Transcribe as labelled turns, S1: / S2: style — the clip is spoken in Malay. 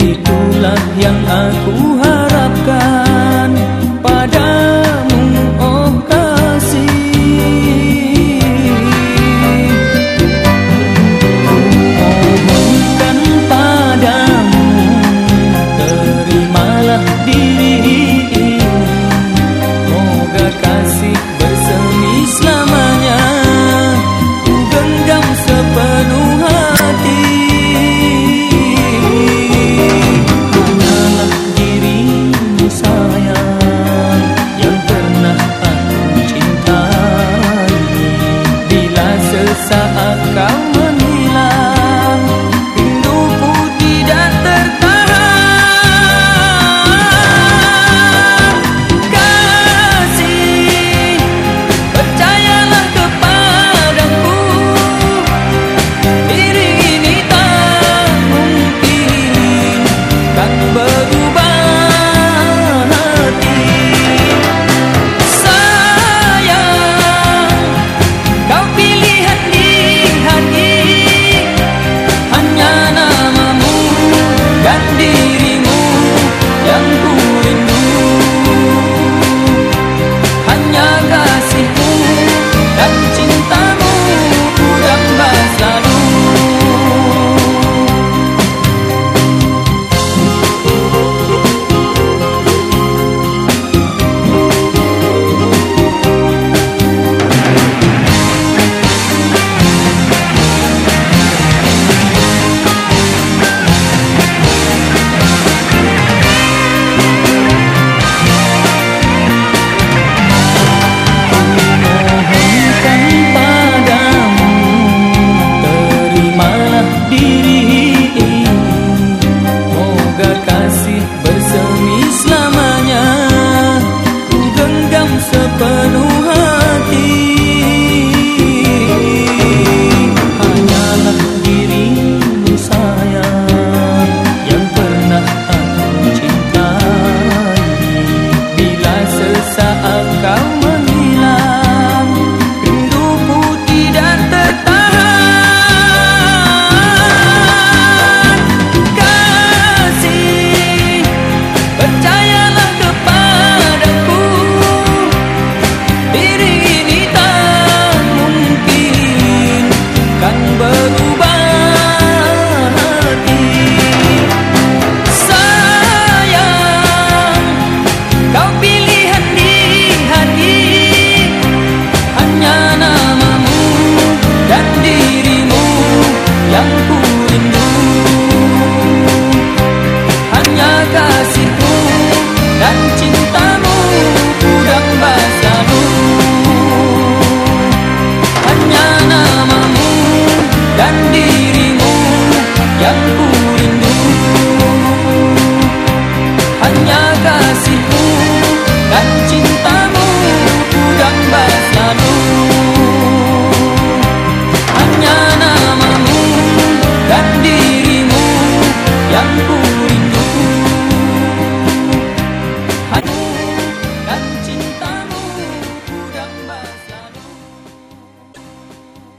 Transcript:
S1: Itulah yang aku harapkan pada sesaat kau casa.